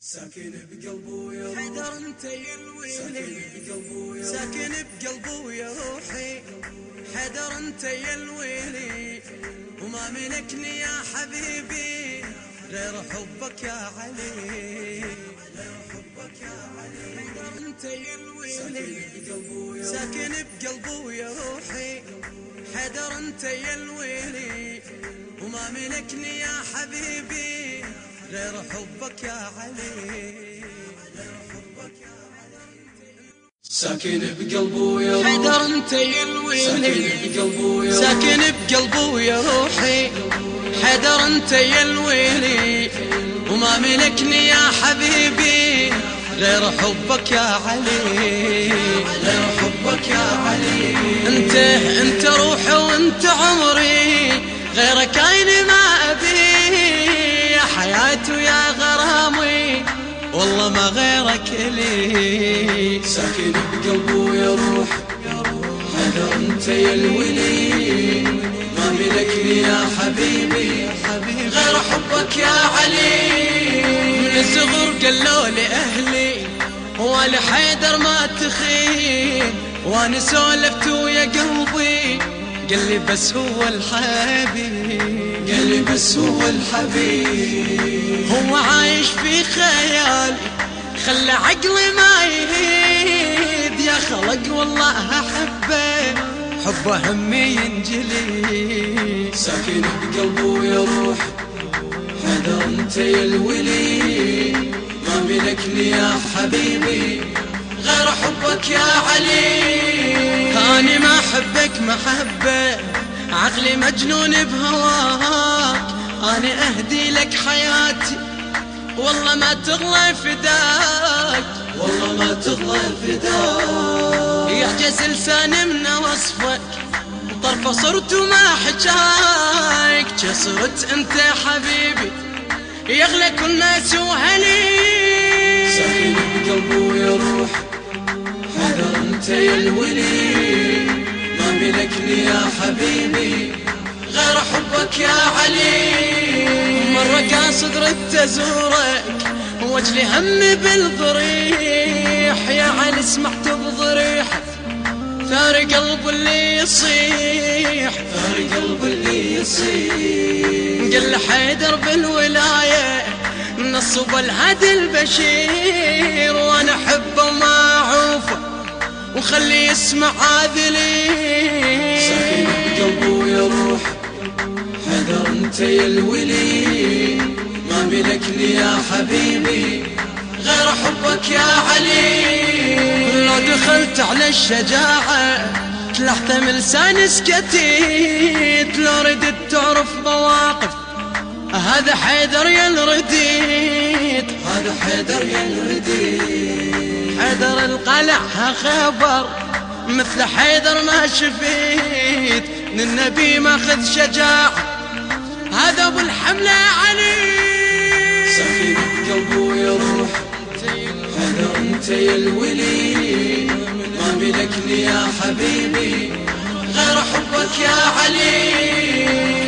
ساكن بقلبه يا حيدر انت يا ساكن بقلبه يا روحي. حيدر انت يا الويلي. وما ملكني يا حبيبي. غير حبك يا علي. حيدر انت يا ساكن بقلبه يا روحي. حيدر انت يا الويلي. وما ملكني يا حبيبي. غير حبك يا علي. ساكن بقلبه يا حيدر انت يا الويلي. ساكن بقلبه يا ساكن بقلبه يا روحي. حيدر انت يا الويلي. وما ملكني يا حبيبي. غير حبك يا علي. غير حبك يا علي. انت انت روحي. والله ما غيرك لي. ساكن بقلبه يا روح حذر أنت يا الولي. ما ملكني يا حبيبي. غير حبك يا علي. من الصغر قالوا لي أهلي وأنا حيدر ما تخيب وأنا سولفت ويا قلبي قال لي بس هو الحبيب. قال لي بس هو الحبيب. هو عايش في خيالي خلى عقلي ما يهيد يا خلق والله أحبه حبه همي ينجلي ساكن بقلبه يا روح حذر أنت يا الولي ما ملكني يا حبيبي غير حبك يا علي. أنا ما أحبك محبة عقلي مجنون بهواك أنا أهدي لك حياتي. والله ما تغلى فداك. والله ما تغلى فداك. يعجز لساني من وصفك. طرف صرت وما حجاك. صرت أنت حبيبي. يغلى كل ناس وهلي ساكن بقلبه يا روح حذر أنت يا الولي ما ملكني يا حبيبي. ردت ازورك وجلي همي بالضريح. يا علي سمعت بضريحك ثار قلب اللي يصيح. ثار قلب اللي يصيح. قال لي حيدر بالولاية نصب الهدي البشير. وأنا احبه وما أعوفه وخلي يسمع عاذلي ساكن بقلبه يا روح حذر أنت يا الولي ما ملكني يا حبيبي غير حبك يا علي. لو دخلت على الشجاعة تلحت من لساني سكتيت لو ردت تعرف مواقف هذا حيدر يا الرديت هذا حيدر يا الرديد حيدر القلع خبر مثل حيدر ما شفيت. من النبي ماخذ شجاعة هذا أبو الحملة علي ساكن بقلبه يا روح حذر انت يا الولي ما ملكني يا حبيبي غير حبك يا علي.